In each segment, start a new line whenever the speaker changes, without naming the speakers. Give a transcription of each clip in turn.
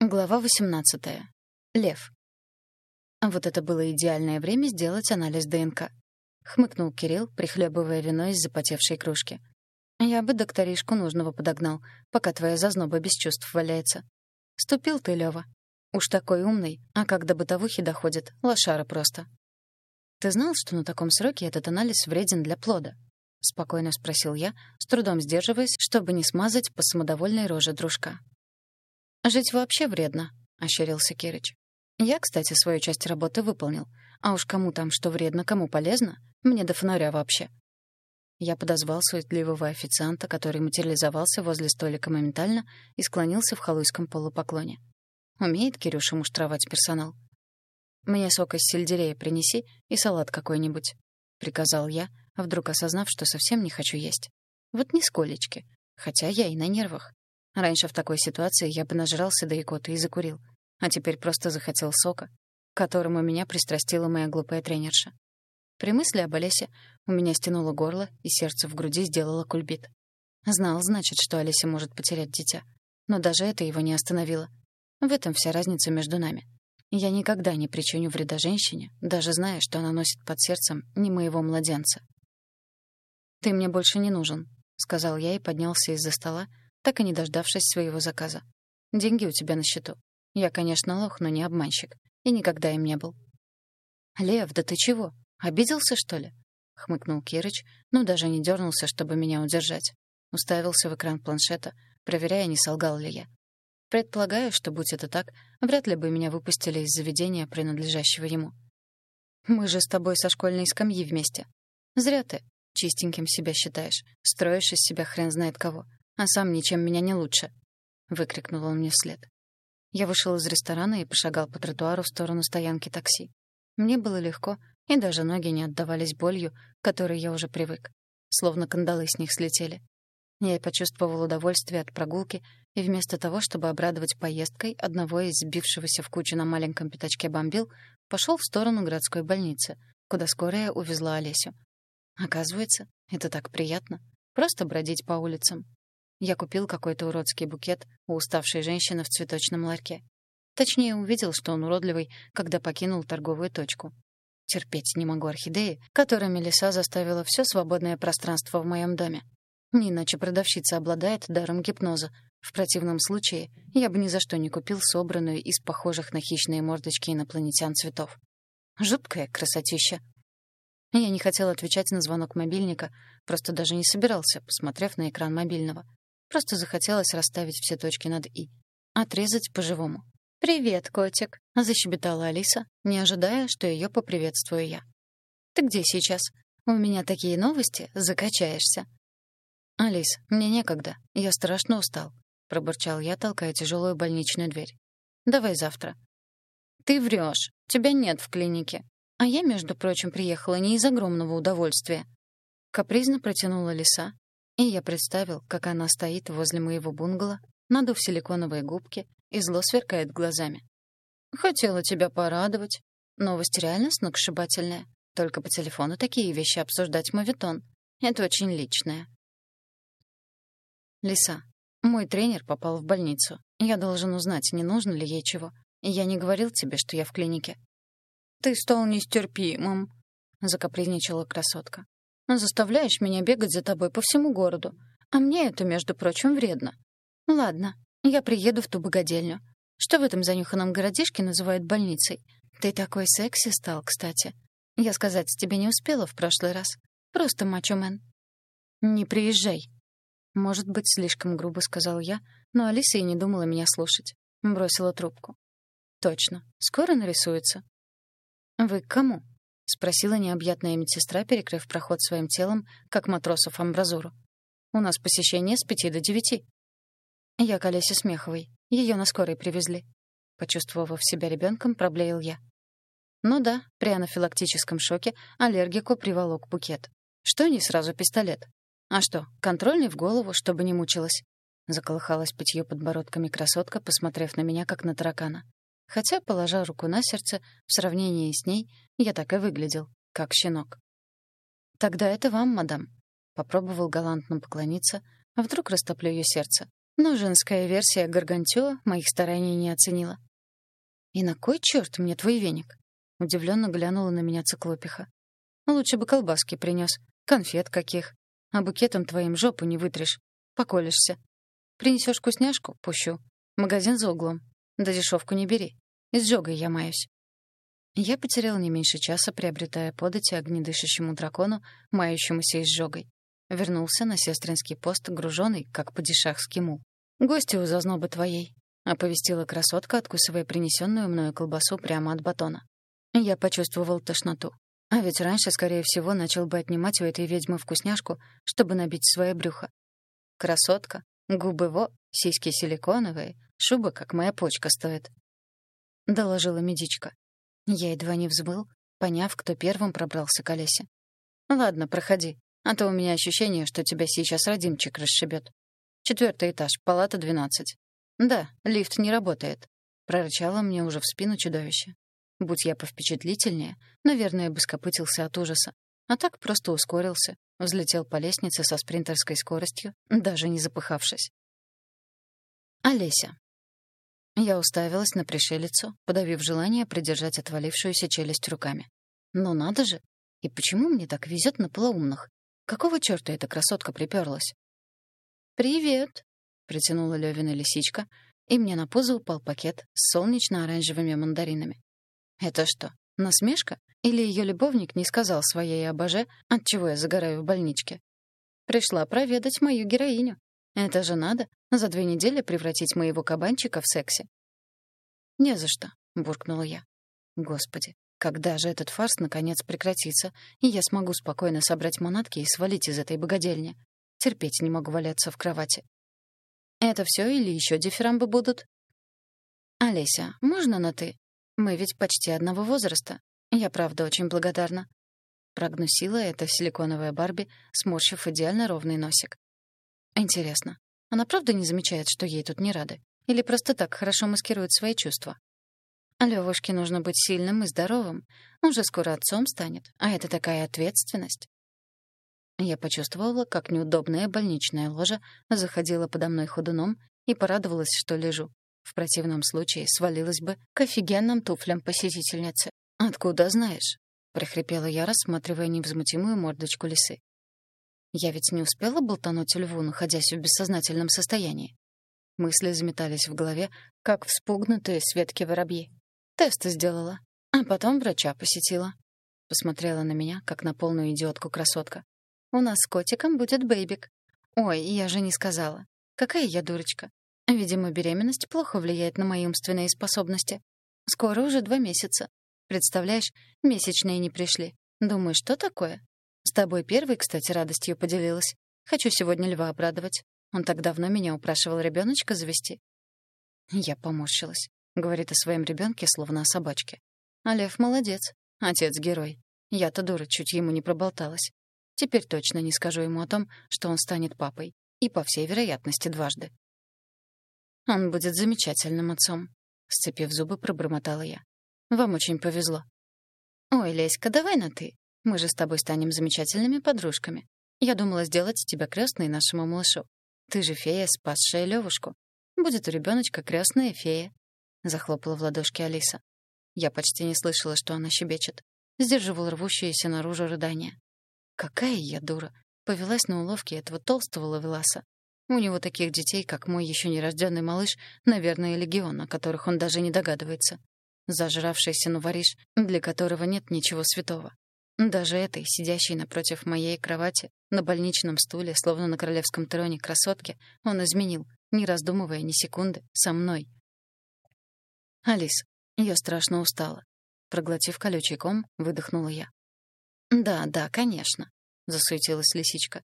Глава 18. Лев. Вот это было идеальное время сделать анализ ДНК. Хмыкнул Кирилл, прихлебывая вино из запотевшей кружки. Я бы докторишку нужного подогнал, пока твоя зазноба без чувств валяется. Ступил ты, Лёва. Уж такой умный, а как до бытовухи доходит, лошара просто. Ты знал, что на таком сроке этот анализ вреден для плода? Спокойно спросил я, с трудом сдерживаясь, чтобы не смазать по самодовольной роже дружка. «Жить вообще вредно», — ощерился Кирыч. «Я, кстати, свою часть работы выполнил. А уж кому там что вредно, кому полезно, мне до фонаря вообще». Я подозвал суетливого официанта, который материализовался возле столика моментально и склонился в халуйском полупоклоне. Умеет Кирюша муштровать персонал. «Мне сок из сельдерея принеси и салат какой-нибудь», — приказал я, вдруг осознав, что совсем не хочу есть. Вот нисколечки, хотя я и на нервах. Раньше в такой ситуации я бы нажрался до икоты и закурил, а теперь просто захотел сока, к которому меня пристрастила моя глупая тренерша. При мысли об Олесе у меня стянуло горло, и сердце в груди сделало кульбит. Знал, значит, что Олеся может потерять дитя. Но даже это его не остановило. В этом вся разница между нами. Я никогда не причиню вреда женщине, даже зная, что она носит под сердцем не моего младенца. «Ты мне больше не нужен», — сказал я и поднялся из-за стола, так и не дождавшись своего заказа. «Деньги у тебя на счету. Я, конечно, лох, но не обманщик. И никогда им не был». «Лев, да ты чего? Обиделся, что ли?» — хмыкнул Кирыч, но даже не дернулся, чтобы меня удержать. Уставился в экран планшета, проверяя, не солгал ли я. Предполагаю, что, будь это так, вряд ли бы меня выпустили из заведения, принадлежащего ему. «Мы же с тобой со школьной скамьи вместе. Зря ты чистеньким себя считаешь, строишь из себя хрен знает кого а сам ничем меня не лучше», — выкрикнул он мне вслед. Я вышел из ресторана и пошагал по тротуару в сторону стоянки такси. Мне было легко, и даже ноги не отдавались болью, к которой я уже привык. Словно кандалы с них слетели. Я почувствовал удовольствие от прогулки, и вместо того, чтобы обрадовать поездкой одного из сбившегося в кучу на маленьком пятачке бомбил, пошел в сторону городской больницы, куда скорая увезла Олесю. Оказывается, это так приятно — просто бродить по улицам, я купил какой-то уродский букет у уставшей женщины в цветочном ларьке. Точнее, увидел, что он уродливый, когда покинул торговую точку. Терпеть не могу орхидеи, которыми лиса заставила все свободное пространство в моем доме. Не иначе продавщица обладает даром гипноза. В противном случае я бы ни за что не купил собранную из похожих на хищные мордочки инопланетян цветов. Жуткая красотища. Я не хотел отвечать на звонок мобильника, просто даже не собирался, посмотрев на экран мобильного. Просто захотелось расставить все точки над «и». Отрезать по-живому. «Привет, котик», — защебетала Алиса, не ожидая, что ее поприветствую я. «Ты где сейчас? У меня такие новости, закачаешься». «Алис, мне некогда, я страшно устал», — пробурчал я, толкая тяжелую больничную дверь. «Давай завтра». «Ты врешь, тебя нет в клинике. А я, между прочим, приехала не из огромного удовольствия». Капризно протянула лиса, и я представил, как она стоит возле моего бунгало, надув силиконовые губки и зло сверкает глазами. «Хотела тебя порадовать. Новость реально сногсшибательная. Только по телефону такие вещи обсуждать мовитон. Это очень личное». «Лиса, мой тренер попал в больницу. Я должен узнать, не нужно ли ей чего. Я не говорил тебе, что я в клинике». «Ты стал нестерпимым», — закапризничала красотка. Заставляешь меня бегать за тобой по всему городу. А мне это, между прочим, вредно. Ладно, я приеду в ту богадельню. Что в этом занюханном городишке называют больницей? Ты такой секси стал, кстати. Я сказать тебе не успела в прошлый раз. Просто мачо-мен. Не приезжай. Может быть, слишком грубо сказал я, но Алиса и не думала меня слушать. Бросила трубку. Точно. Скоро нарисуется. Вы к кому? — спросила необъятная медсестра, перекрыв проход своим телом, как матросов амбразуру. «У нас посещение с пяти до девяти». «Я к Олесе Смеховой. Ее на скорой привезли». Почувствовав себя ребенком, проблеял я. Ну да, при анафилактическом шоке аллергику приволок букет. Что не сразу пистолет? А что, контрольный в голову, чтобы не мучилась? Заколыхалась пятью подбородками красотка, посмотрев на меня, как на таракана. Хотя, положа руку на сердце, в сравнении с ней я так и выглядел, как щенок. «Тогда это вам, мадам», — попробовал галантно поклониться, а вдруг растоплю ее сердце. Но женская версия Гаргантюа моих стараний не оценила. «И на кой черт мне твой веник?» — удивленно глянула на меня циклопиха. «Лучше бы колбаски принес, конфет каких, а букетом твоим жопу не вытрешь, поколешься. Принесешь вкусняшку — пущу. Магазин за углом. Да дешевку не бери. Изжогой я маюсь». Я потерял не меньше часа, приобретая подати огнедышащему дракону, мающемуся изжогой. Вернулся на сестринский пост, груженный, как падишах скиму. «Гости у зазнобы твоей», — оповестила красотка, откусывая принесенную мною колбасу прямо от батона. Я почувствовал тошноту. А ведь раньше, скорее всего, начал бы отнимать у этой ведьмы вкусняшку, чтобы набить свое брюхо. Красотка, губы во, сиськи силиконовые, шуба, как моя почка, стоит. Доложила медичка. Я едва не взмыл, поняв, кто первым пробрался к Олесе. «Ладно, проходи, а то у меня ощущение, что тебя сейчас родимчик расшибет. Четвертый этаж, палата двенадцать. Да, лифт не работает», — прорычало мне уже в спину чудовище. Будь я повпечатлительнее, наверное, бы скопытился от ужаса. А так просто ускорился, взлетел по лестнице со спринтерской скоростью, даже не запыхавшись. Олеся. Я уставилась на пришелицу, подавив желание придержать отвалившуюся челюсть руками. Но надо же! И почему мне так везет на полоумных? Какого чёрта эта красотка приперлась? «Привет!» — протянула Левина лисичка, и мне на пузо упал пакет с солнечно-оранжевыми мандаринами. Это что, насмешка? Или ее любовник не сказал своей обоже, отчего я загораю в больничке? Пришла проведать мою героиню. Это же надо за две недели превратить моего кабанчика в секси. «Не за что», — буркнула я. «Господи, когда же этот фарс наконец прекратится, и я смогу спокойно собрать манатки и свалить из этой богадельни? Терпеть не могу валяться в кровати». «Это все или еще дифирамбы будут?» «Олеся, можно на «ты»?» Мы ведь почти одного возраста. Я правда очень благодарна. Прогнусила эта силиконовая Барби, сморщив идеально ровный носик. Интересно, она правда не замечает, что ей тут не рады? Или просто так хорошо маскирует свои чувства? Лёвушке нужно быть сильным и здоровым. Он же скоро отцом станет, а это такая ответственность. Я почувствовала, как неудобная больничная ложа заходила подо мной ходуном и порадовалась, что лежу. В противном случае свалилась бы к офигенным туфлям посетительницы. «Откуда знаешь?» — прохрипела я, рассматривая невозмутимую мордочку лисы. Я ведь не успела болтануть льву, находясь в бессознательном состоянии. Мысли заметались в голове, как вспугнутые светки воробьи. Тест сделала, а потом врача посетила. Посмотрела на меня, как на полную идиотку красотка. «У нас с котиком будет бэйбик». «Ой, я же не сказала. Какая я дурочка. Видимо, беременность плохо влияет на мои умственные способности. Скоро уже два месяца. Представляешь, месячные не пришли. Думаю, что такое? С тобой первой, кстати, радостью поделилась. Хочу сегодня льва обрадовать. Он так давно меня упрашивал ребеночка завести. Я поморщилась. Говорит о своем ребенке, словно о собачке. А лев молодец. Отец герой. Я-то дура, чуть ему не проболталась. Теперь точно не скажу ему о том, что он станет папой. И, по всей вероятности, дважды. Он будет замечательным отцом», — сцепив зубы, пробормотала я. «Вам очень повезло». «Ой, Леська, давай на «ты». Мы же с тобой станем замечательными подружками. Я думала сделать тебя крестной нашему малышу. Ты же фея, спасшая Левушку. Будет у ребеночка крестная фея», — захлопала в ладошки Алиса. Я почти не слышала, что она щебечет. Сдерживал рвущееся наружу рыдание. «Какая я дура!» Повелась на уловки этого толстого ловеласа. У него таких детей, как мой еще нерожденный малыш, наверное, легион, о которых он даже не догадывается. Зажравшийся новориш, для которого нет ничего святого. Даже этой, сидящей напротив моей кровати, на больничном стуле, словно на королевском троне красотки, он изменил, не раздумывая ни секунды, со мной. «Алис, я страшно устала». Проглотив колючий ком, выдохнула я. «Да, да, конечно», — засуетилась лисичка.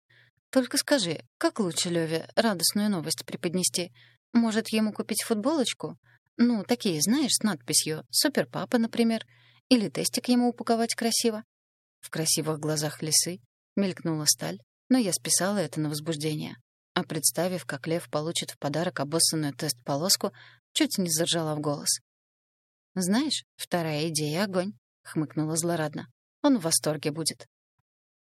Только скажи, как лучше Леве радостную новость преподнести? Может, ему купить футболочку? Ну, такие, знаешь, с надписью «Суперпапа», например. Или тестик ему упаковать красиво. В красивых глазах лисы мелькнула сталь, но я списала это на возбуждение. А представив, как лев получит в подарок обоссанную тест-полоску, чуть не заржала в голос. «Знаешь, вторая идея — огонь», — хмыкнула злорадно. «Он в восторге будет».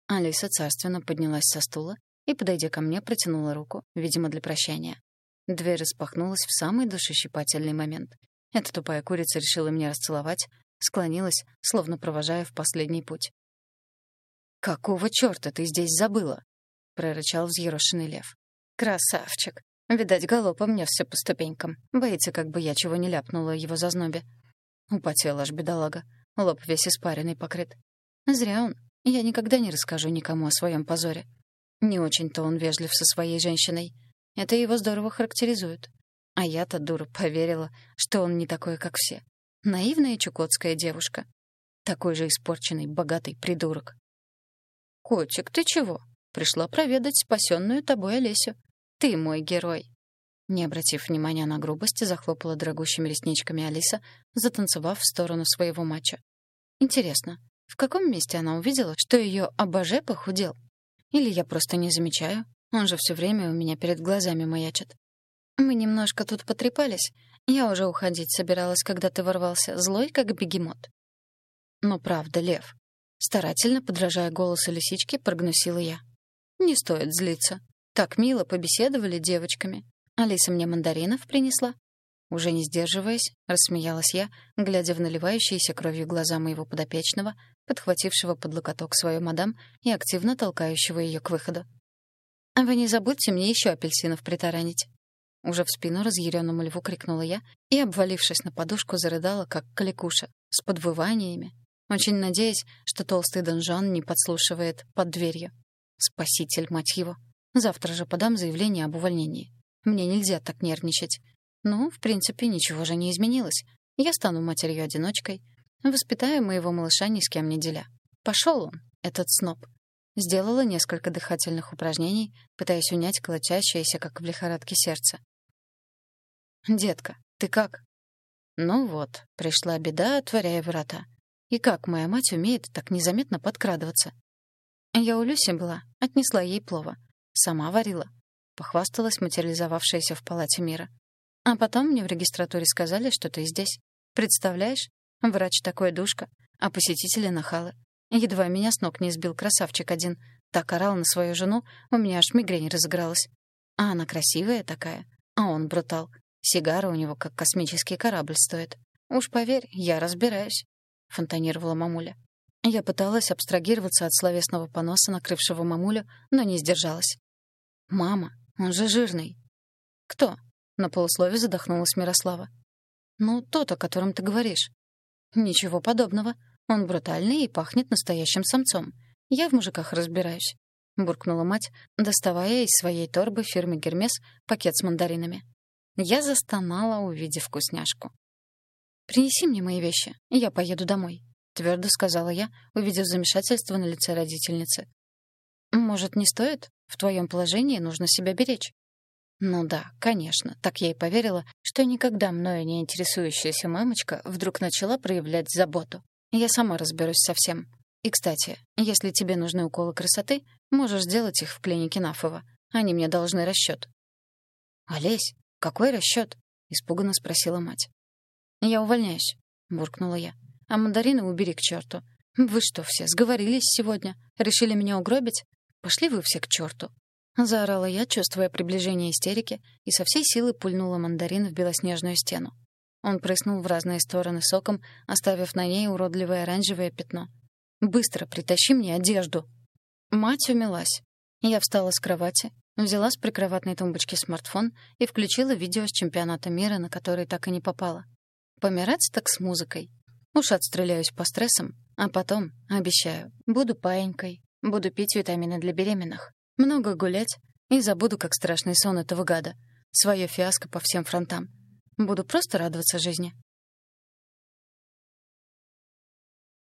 Алиса царственно поднялась со стула и, подойдя ко мне, протянула руку, видимо, для прощания. Дверь распахнулась в самый душещипательный момент. Эта тупая курица решила меня расцеловать, склонилась, словно провожая в последний путь. «Какого чёрта ты здесь забыла?» — прорычал взъерошенный лев. «Красавчик! Видать, галопом мне все по ступенькам. Боится, как бы я чего не ляпнула его за знобе. Употел аж бедолага. Лоб весь испаренный покрыт. Зря он. Я никогда не расскажу никому о своем позоре. Не очень-то он вежлив со своей женщиной. Это его здорово характеризует. А я-то, дура, поверила, что он не такой, как все. Наивная чукотская девушка. Такой же испорченный, богатый придурок. «Котик, ты чего?» Пришла проведать спасенную тобой Олесю. Ты мой герой!» Не обратив внимания на грубость, захлопала дорогущими ресничками Алиса, затанцевав в сторону своего матча. «Интересно, в каком месте она увидела, что ее обоже похудел? Или я просто не замечаю? Он же все время у меня перед глазами маячит. Мы немножко тут потрепались. Я уже уходить собиралась, когда ты ворвался, злой, как бегемот. Но правда, Лев. Старательно, подражая голосу лисички, прогнусила я. Не стоит злиться. Так мило побеседовали девочками. Алиса мне мандаринов принесла. Уже не сдерживаясь, рассмеялась я, глядя в наливающиеся кровью глаза моего подопечного, подхватившего под локоток свою мадам и активно толкающего ее к выходу. «А вы не забудьте мне еще апельсинов притаранить». Уже в спину разъяренному льву крикнула я и, обвалившись на подушку, зарыдала, как каликуша, с подвываниями, очень надеясь, что толстый донжан не подслушивает под дверью. Спаситель, мать его. Завтра же подам заявление об увольнении. Мне нельзя так нервничать. Ну, в принципе, ничего же не изменилось. Я стану матерью-одиночкой, воспитаю моего малыша ни с кем не деля. Пошел он, этот сноб. Сделала несколько дыхательных упражнений, пытаясь унять колотящееся, как в лихорадке, сердце. «Детка, ты как?» Ну вот, пришла беда, отворяя врата. И как моя мать умеет так незаметно подкрадываться? Я у Люси была, отнесла ей плова. Сама варила. Похвасталась материализовавшаяся в палате мира. А потом мне в регистратуре сказали, что ты здесь. Представляешь? Врач такой душка, а посетители нахалы. Едва меня с ног не сбил красавчик один. Так орал на свою жену, у меня аж мигрень разыгралась. А она красивая такая, а он брутал. Сигара у него как космический корабль стоит. Уж поверь, я разбираюсь, — фонтанировала мамуля. Я пыталась абстрагироваться от словесного поноса, накрывшего мамулю, но не сдержалась. «Мама, он же жирный». «Кто?» — на полуслове задохнулась Мирослава. «Ну, тот, о котором ты говоришь». «Ничего подобного. Он брутальный и пахнет настоящим самцом. Я в мужиках разбираюсь», — буркнула мать, доставая из своей торбы фирмы «Гермес» пакет с мандаринами. Я застонала, увидев вкусняшку. «Принеси мне мои вещи, я поеду домой», твердо сказала я, увидев замешательство на лице родительницы. «Может, не стоит? В твоем положении нужно себя беречь». Ну да, конечно, так я и поверила, что никогда мною не интересующаяся мамочка вдруг начала проявлять заботу. Я сама разберусь со всем. И, кстати, если тебе нужны уколы красоты, можешь сделать их в клинике Нафова. Они мне должны расчет. «Олесь, какой расчет? испуганно спросила мать. «Я увольняюсь», — буркнула я. А мандарины убери к черту. Вы что все, сговорились сегодня? Решили меня угробить? Пошли вы все к черту. Заорала я, чувствуя приближение истерики, и со всей силы пульнула мандарин в белоснежную стену. Он прыснул в разные стороны соком, оставив на ней уродливое оранжевое пятно. «Быстро притащи мне одежду!» Мать умилась. Я встала с кровати, взяла с прикроватной тумбочки смартфон и включила видео с чемпионата мира, на который так и не попала. Помирать так с музыкой. Уж отстреляюсь по стрессам, а потом, обещаю, буду паенькой, буду пить витамины для беременных, много гулять и забуду, как страшный сон этого гада. Своё фиаско по всем фронтам. Буду просто радоваться жизни.